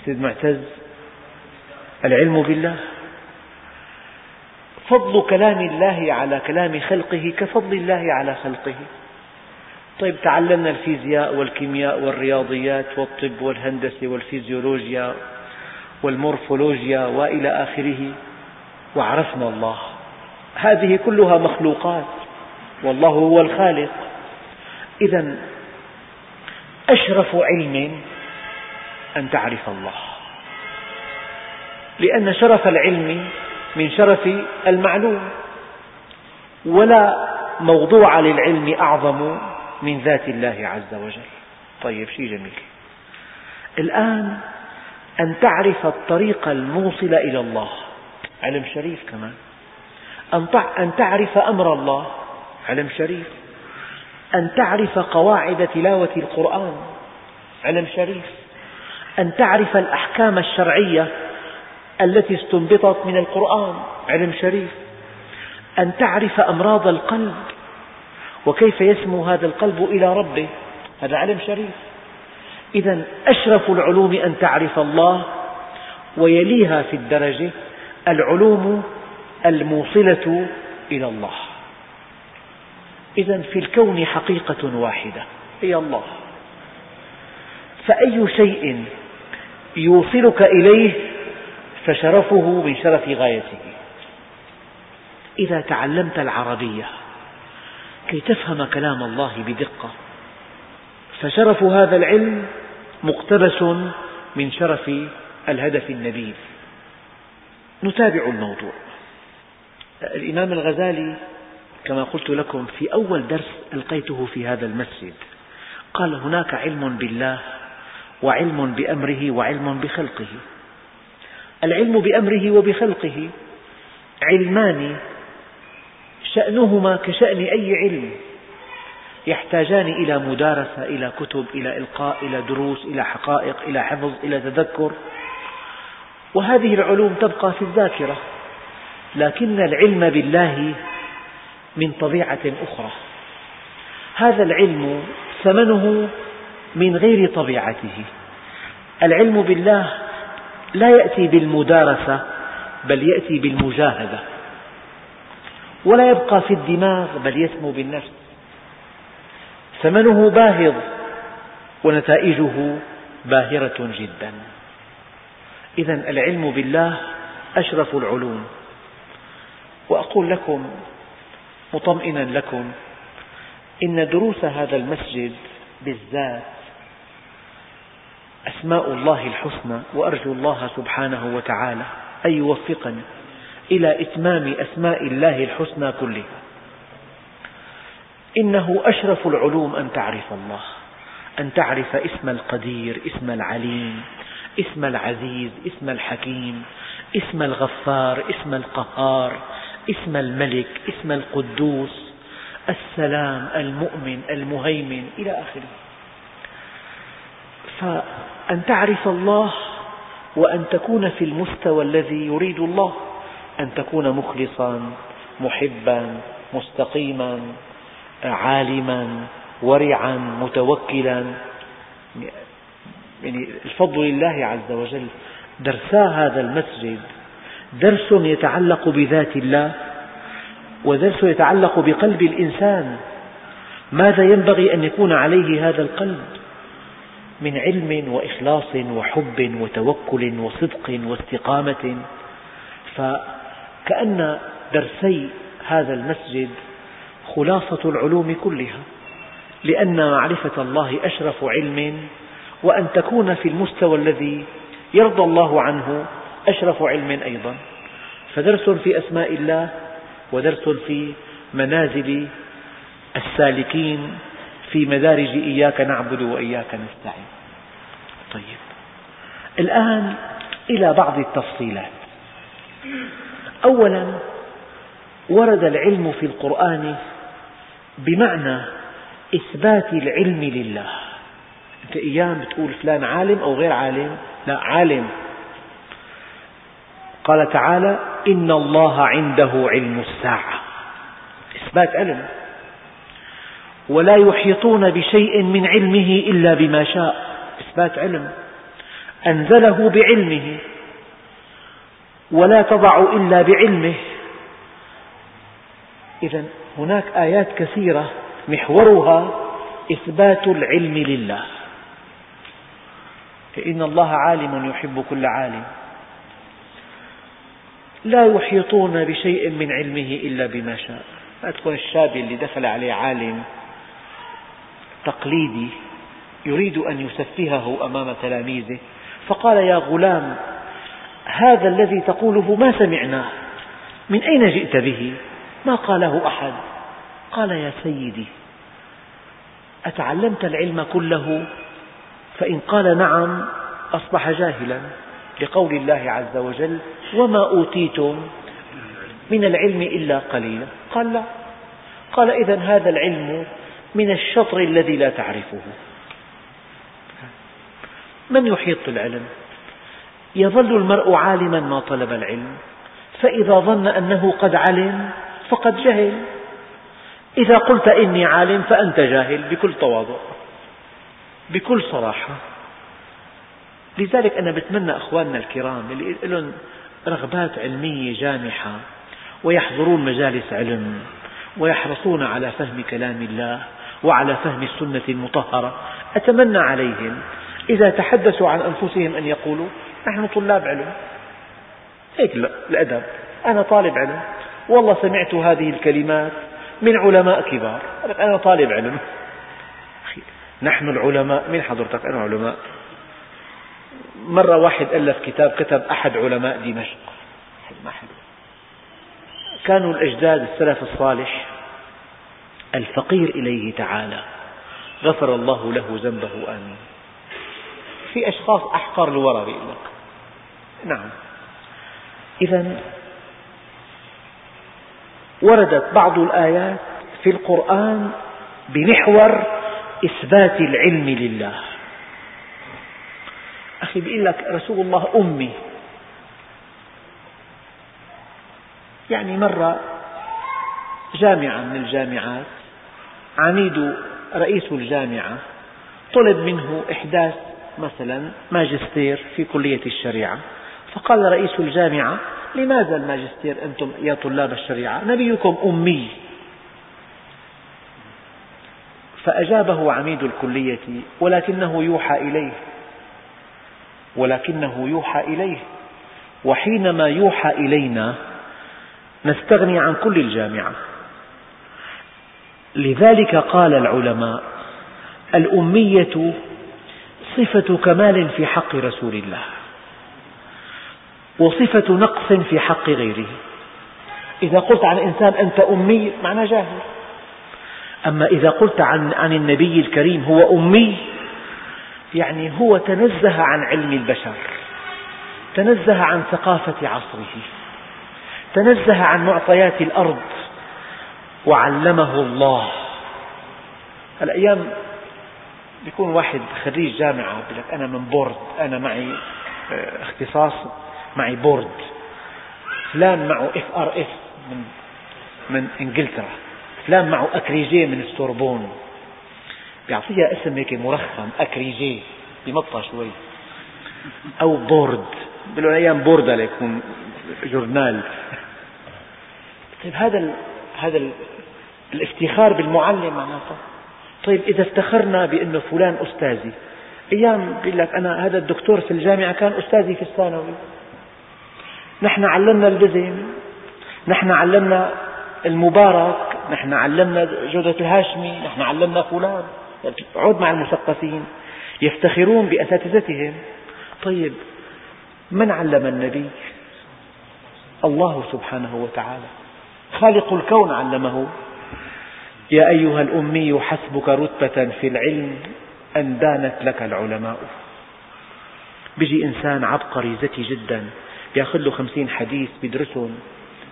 سيد معتز العلم بالله. فضل كلام الله على كلام خلقه كفضل الله على خلقه. طيب تعلمنا الفيزياء والكيمياء والرياضيات والطب والهندسة والفيزيولوجيا والمورفولوجيا وإلى آخره. وعرفنا الله. هذه كلها مخلوقات. والله هو الخالق. إذا أشرف علم أن تعرف الله. لأن شرف العلم من شرف المعلوم. ولا موضوع للعلم أعظم من ذات الله عز وجل. طيب شيء جميل. الآن أن تعرف الطريق الموصل إلى الله. علم شريف كمان. أن تعرف أمر الله. علم شريف. أن تعرف قواعد تلاوة القرآن. علم شريف. أن تعرف الأحكام الشرعية التي استنبطت من القرآن. علم شريف. أن تعرف أمراض القلب. وكيف يسمو هذا القلب إلى ربه؟ هذا علم شريف. إذا أشرف العلوم أن تعرف الله ويليها في الدرجة العلوم الموصلة إلى الله. إذا في الكون حقيقة واحدة هي الله. فأي شيء يوصلك إليه فشرفه من شرف غايته. إذا تعلمت العربية كي تفهم كلام الله بدقة. فشرف هذا العلم مقتبس من شرف الهدف النبيل نتابع الموضوع. الإمام الغزالي كما قلت لكم في أول درس ألقيته في هذا المسجد قال هناك علم بالله وعلم بأمره وعلم بخلقه. العلم بأمره وبخلقه علمان شأنهما كشأن أي علم. يحتاجان إلى مدارسة إلى كتب إلى إلقاء إلى دروس إلى حقائق إلى حفظ إلى تذكر. وهذه العلوم تبقى في الذاكرة لكن العلم بالله من طبيعة أخرى. هذا العلم ثمنه من غير طبيعته. العلم بالله لا يأتي بالمدارسة بل يأتي بالمجاهدة. ولا يبقى في الدماغ بل يسمو بالنفس. ثمنه باهظ ونتائجه باهرة جدا. إذا العلم بالله أشرف العلوم. وأقول لكم مطمئنا لكم إن دروس هذا المسجد بالذات أسماء الله الحسنى وأرجو الله سبحانه وتعالى أن يوفقني. إلى إتمام أسماء الله الحسنى كلها. إنه أشرف العلوم أن تعرف الله أن تعرف اسم القدير اسم العليم اسم العزيز اسم الحكيم اسم الغفار اسم القهار اسم الملك اسم القدوس السلام المؤمن المهيمن إلى آخره. فأن تعرف الله وأن تكون في المستوى الذي يريد الله. أن تكون مخلصا محبا مستقيما عالما ورعا متوكلا. يعني الفضل لله عز وجل درسا هذا المسجد درس يتعلق بذات الله ودرس يتعلق بقلب الإنسان. ماذا ينبغي أن يكون عليه هذا القلب؟ من علم وإخلاص وحب وتوكل وصدق واستقامة. فكأن درسي هذا المسجد خلاصة العلوم كلها لأن معرفة الله أشرف علم وأن تكون في المستوى الذي يرضى الله عنه أشرف علم أيضا. فدرس في أسماء الله ودرس في منازل السالكين في مدارج إياك نعبد وإياك نستعين. طيب. الآن إلى بعض التفصيلات. أولا ورد العلم في القرآن بمعنى إثبات العلم لله. أنت أيام بتقول فلان عالم أو غير عالم؟ لا عالم. قال تعالى إن الله عنده علم الساعة. إثبات علم. ولا يحيطون بشيء من علمه إلا بما شاء. إثبات علم. أنزله بعلمه. ولا تضع إلا بعلمه. إذا هناك آيات كثيرة محورها إثبات العلم لله. إن الله عالم يحب كل عالم. لا يحيطون بشيء من علمه إلا بما شاء. لا تكون الشاب اللي دخل عليه عالم تقليدي يريد أن يسفهه أمام تلاميذه فقال يا غلام هذا الذي تقوله ما سمعناه من أين جئت به؟ ما قاله أحد. قال يا سيدي أتعلمت العلم كله؟ فإن قال نعم أصبح جاهلا. لقول الله عز وجل وما أوتيتم من العلم إلا قليلا. قال لا. قال إذا هذا العلم من الشطر الذي لا تعرفه. من يحيط بالعلم يظل المرء عالما ما طلب العلم فإذا ظن أنه قد علم فقد جهل. إذا قلت إني عالم فأنت جاهل بكل تواضع بكل صراحة. لذلك أنا بتمنى أخواننا الكرام اللي لهم رغبات علمية جامحة ويحضرون مجالس علم ويحرصون على فهم كلام الله وعلى فهم السنة المطهرة. أتمنى عليهم إذا تحدثوا عن أنفسهم أن يقولوا نحن طلاب علم. هيك الأدب. أنا طالب علم. والله سمعت هذه الكلمات من علماء كبار. أنا طالب علم. نحن العلماء من حضرتك؟ أنا علماء. مرة واحد ألف كتاب كتب أحد علماء دمشق. كانوا الأجداد السلف الصالح. الفقير إليه تعالى. غفر الله له ذنبه آمين. في أشخاص أحقر الورى بيقول لك. نعم. إذا وردت بعض الآيات في القرآن بمحور إثبات العلم لله. أخي بيقول لك رسول الله أمي. يعني مرة جامعة من الجامعات عميد رئيس الجامعة طلب منه إحداث مثلا ماجستير في كلية الشريعة. فقال رئيس الجامعة لماذا الماجستير أنتم يا طلاب الشريعة؟ نبيكم أمي. فأجابه عميد الكلية ولكنه يوحى إليه. ولكنه يوحى إليه. وحينما يوحى إلينا نستغني عن كل الجامعة. لذلك قال العلماء الأمية صفة كمال في حق رسول الله. وصفة نقص في حق غيره. إذا قلت عن إنسان أنت أمي معنى جاهل. أما إذا قلت عن, عن النبي الكريم هو أمي يعني هو تنزه عن علم البشر تنزه عن ثقافة عصره تنزه عن معطيات الأرض. وعلمه الله. الأيام بيكون واحد خريج جامعة بيقول لك أنا من بورد أنا معي آه، اختصاص. معي board. فلان معه FRF من من إنجلترا. فلان معه agrégé من السوربون بيعطيها اسم هيك مرخم agrégé بمطة شوي. أو board. بيقولوا أيام بوردا ليكون جورنال. طيب هذا ال هذا ال الافتخار بالمعلم معناته. طيب إذا افتخرنا بأنه فلان أستاذي. أيام بيقول لك أنا هذا الدكتور في الجامعة كان أستاذي في الثانوي. نحن علمنا البزم نحن علمنا المبارك نحن علمنا جودة الهاشمي نحن علمنا فلان عود مع المثقفين يفتخرون بأساتذتهم. طيب من علم النبي؟ الله سبحانه وتعالى. خالق الكون علمه. يا أيها الأمي حسبك رتبة في العلم أن دانت لك العلماء. بيجي إنسان عبقري ذكي جدا. ياخذ له خمسين حديث بيدرسهم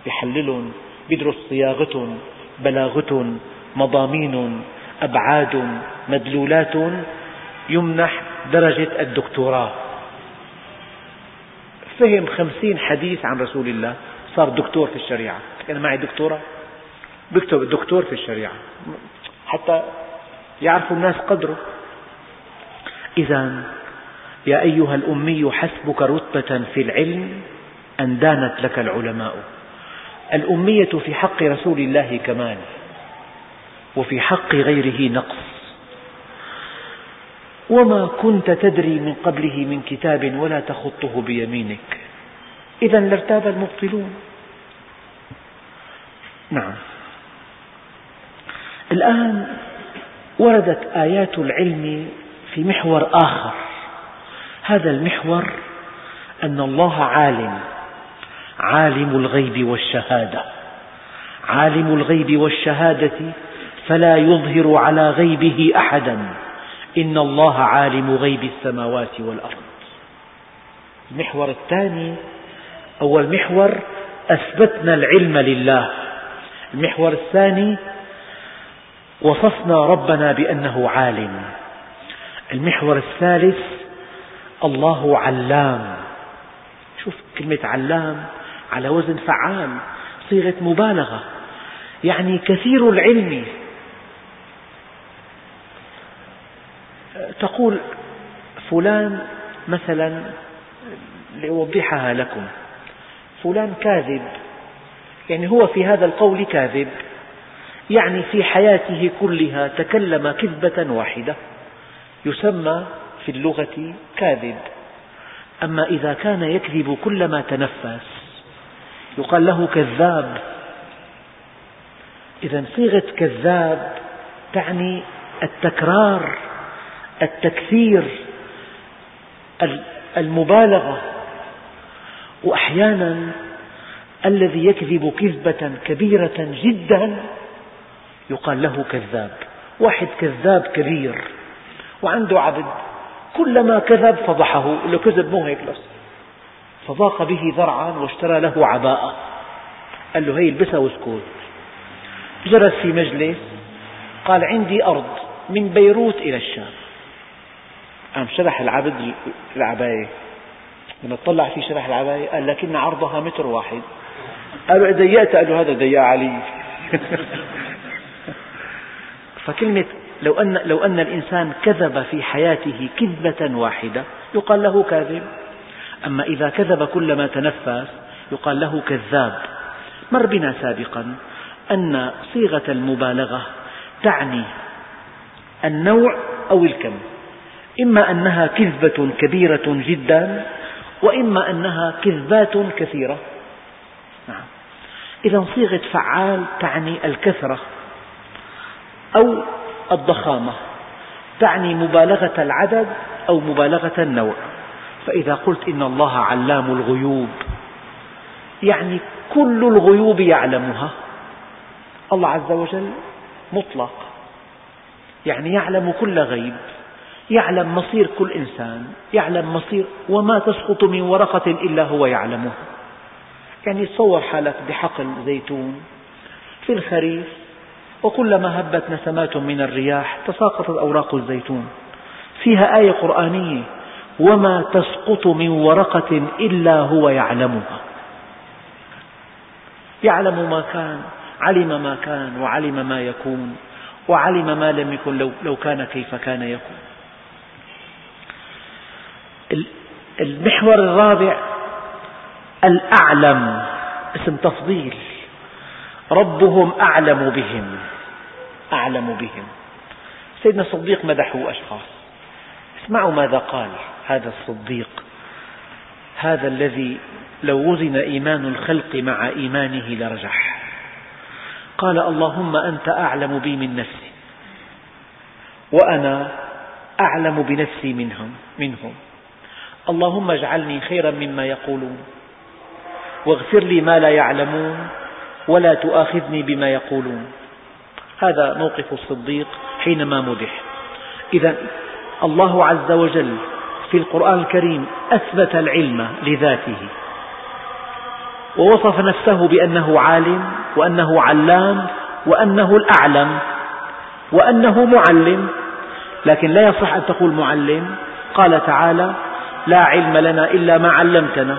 بيحللهم بيدرس صياغتهم بلاغتهم مضامين أبعاد مدلولات يمنح درجة الدكتوراه. فهم خمسين حديث عن رسول الله صار دكتور في الشريعة. أنا معي دكتوراه بيكتب الدكتور في الشريعة. حتى يعرف الناس قدره. إذا يا أيها الأمي حسبك رتبة في العلم أن دانت لك العلماء. الأمية في حق رسول الله كمال وفي حق غيره نقص. وما كنت تدري من قبله من كتاب ولا تخطه بيمينك. إذا لارتاب المبطلون. نعم. الآن وردت آيات العلم في محور آخر. هذا المحور أن الله عالم عالم الغيب والشهادة. عالم الغيب والشهادة فلا يظهر على غيبه أحدا. إن الله عالم غيب السماوات والأرض. المحور الثاني أول محور أثبتنا العلم لله. المحور الثاني وصفنا ربنا بأنه عالم. المحور الثالث الله علام. شوف كلمة علام على وزن فعال صيغة مبالغة. يعني كثير العلم تقول فلان مثلا لأوضحها لكم. فلان كاذب. يعني هو في هذا القول كاذب. يعني في حياته كلها تكلم كذبة واحدة يسمى في اللغة كاذب. أما إذا كان يكذب كلما تنفس يقال له كذاب. إذا صيغة كذاب تعني التكرار التكثير المبالغة. وأحيانا الذي يكذب كذبة كبيرة جدا يقال له كذاب. واحد كذاب كبير. وعنده عبد كلما كذب فضحه. له كذب مو هيك بس. فضاق به ذرعا واشترى له عباءة قال له هي البسها واسكت. جلس في مجلس. قال عندي أرض من بيروت إلى الشام. قام شرح العبد العباية. لما اطلع في شرح العباية قال لكن عرضها متر واحد. قالوا ضيقت قال له هذا ضيق علي. فكلمة لو أن, لو أن الإنسان كذب في حياته كذبة واحدة يقال له كاذب. أما إذا كذب كلما تنفس يقال له كذاب. مر بنا سابقا أن صيغة المبالغة تعني النوع أو الكم. إما أنها كذبة كبيرة جدا وإما أنها كذبات كثيرة. نعم. إذا صيغة فعال تعني الكثرة أو الضخامة. تعني مبالغة العدد أو مبالغة النوع. فإذا قلت إن الله علام الغيوب يعني كل الغيوب يعلمها. الله عز وجل مطلق يعني يعلم كل غيب يعلم مصير كل إنسان يعلم مصير وما تسقط من ورقة إلا هو يعلمها. يعني تصور حالك بحقل زيتون في الخريف وكلما هبت نسمات من الرياح تساقطت أوراق الزيتون. فيها آية قرآنية وما تسقط من ورقة إلا هو يعلمها. يعلم ما كان علم ما كان وعلم ما يكون وعلم ما لم يكن لو, كان كيف كان يكون. المحور الرابع الأعلم اسم تفضيل. ربهم أعلم بهم. أعلم بهم. سيدنا الصديق مدحه أشخاص. اسمعوا ماذا قال هذا الصديق. هذا الذي لو وزن إيمان الخلق مع إيمانه لرجح. قال اللهم أنت أعلم بي من نفسي. وأنا أعلم بنفسي منهم, منهم. اللهم اجعلني خيرا مما يقولون. واغفر لي ما لا يعلمون. ولا تؤاخذني بما يقولون. هذا موقف الصديق حينما مدح. إذا الله عز وجل في القرآن الكريم أثبت العلم لذاته. ووصف نفسه بأنه عالم وأنه علام وأنه الأعلم وأنه معلم. لكن لا يصح أن تقول معلم. قال تعالى لا علم لنا إلا ما علمتنا.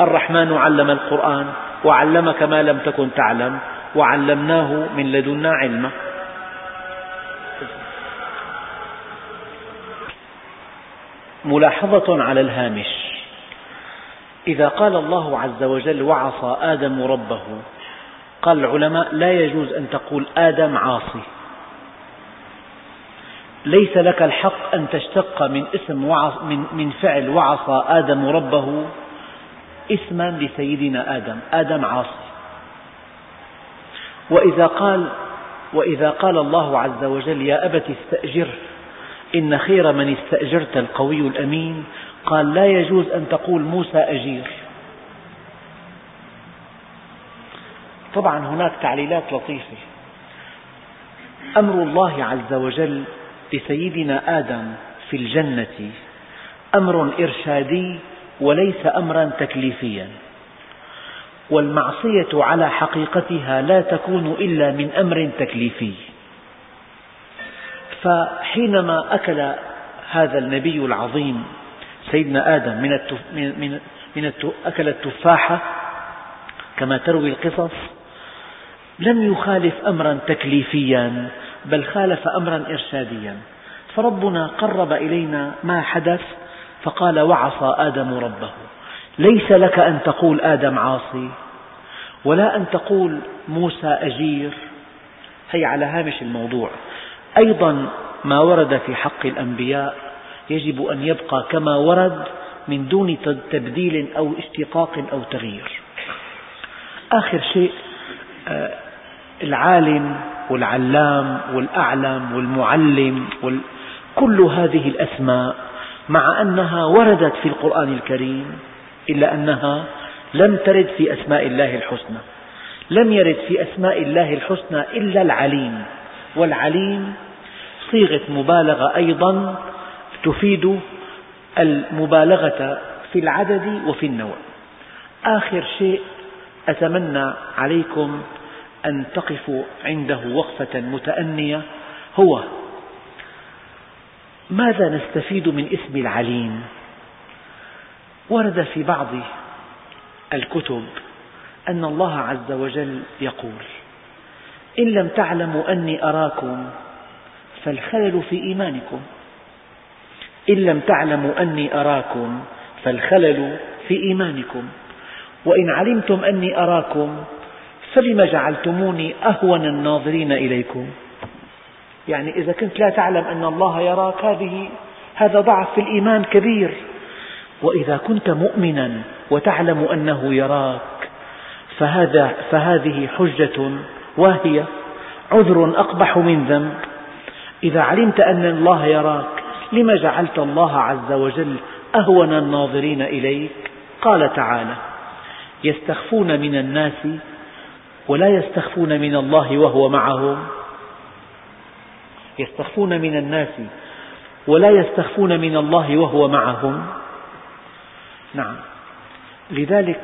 الرحمن علم القرآن. وعلمك ما لم تكن تعلم وعلمناه من لدنا علما. ملاحظة على الهامش. إذا قال الله عز وجل وعصى آدم ربه قال العلماء لا يجوز أن تقول آدم عاصي. ليس لك الحق أن تشتق من اسم من, من فعل وعصى آدم ربه اسما لسيدنا آدم آدم عاصي. وإذا قال وإذا قال الله عز وجل يا أبت استأجره إن خير من استأجرت القوي الأمين. قال لا يجوز أن تقول موسى أجير. طبعا هناك تعليلات لطيفة. أمر الله عز وجل لسيدنا آدم في الجنة أمر إرشادي وليس أمرا تكليفيا. والمعصية على حقيقتها لا تكون إلا من أمر تكليفي. فحينما أكل هذا النبي العظيم سيدنا آدم من, التف... من... من... الت... أكل التفاحة كما تروي القصص لم يخالف أمرا تكليفيا بل خالف أمرا إرشاديا. فربنا قرب إلينا ما حدث فقال وعصى آدم ربه ليس لك أن تقول آدم عاصي ولا أن تقول موسى أجير. هي على هامش الموضوع. أيضا ما ورد في حق الأنبياء يجب أن يبقى كما ورد من دون تبديل أو اشتقاق أو تغيير. آخر شيء آه، العالم والعلام والأعلم والمعلم وال... كل هذه الأسماء مع أنها وردت في القرآن الكريم إلا أنها لم ترد في أسماء الله الحسنى. لم يرد في أسماء الله الحسنى إلا العليم. والعليم صيغة مبالغة أيضا تفيد المبالغة في العدد وفي النوع. آخر شيء أتمنى عليكم أن تقفوا عنده وقفة متأنية هو ماذا نستفيد من اسم العليم؟ ورد في بعض الكتب أن الله عز وجل يقول إن لم تعلموا أني أراكم فالخلل في إيمانكم. إن لم تعلموا أني أراكم فالخلل في إيمانكم. وإن علمتم أني أراكم فلم جعلتموني أهون الناظرين إليكم. يعني إذا كنت لا تعلم أن الله يراك هذه هذا ضعف في الإيمان كبير. وإذا كنت مؤمنا وتعلم أنه يراك فهذا فهذه حجة واهية. عذر أقبح من ذنب. إذا علمت أن الله يراك لم جعلت الله عز وجل أهون الناظرين إليك؟ قال تعالى يستخفون من الناس ولا يستخفون من الله وهو معهم. يستخفون من الناس ولا يستخفون من الله وهو معهم. نعم. لذلك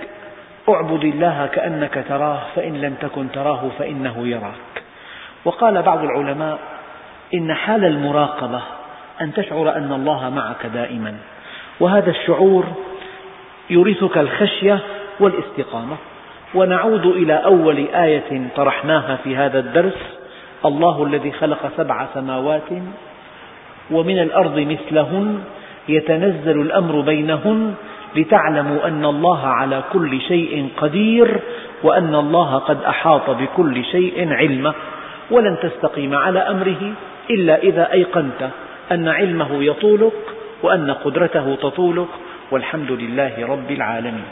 اعبد الله كأنك تراه فإن لم تكن تراه فإنه يراك. وقال بعض العلماء إن حال المراقبة أن تشعر أن الله معك دائما وهذا الشعور يورثك الخشية والاستقامة. ونعود إلى أول آية طرحناها في هذا الدرس. الله الذي خلق سبع سماوات ومن الأرض مثلهن يتنزل الأمر بينهن لتعلموا أن الله على كل شيء قدير وأن الله قد أحاط بكل شيء علما ولن تستقيم على أمره إلا إذا أيقنت أن علمه يطولك وأن قدرته تطولك والحمد لله رب العالمين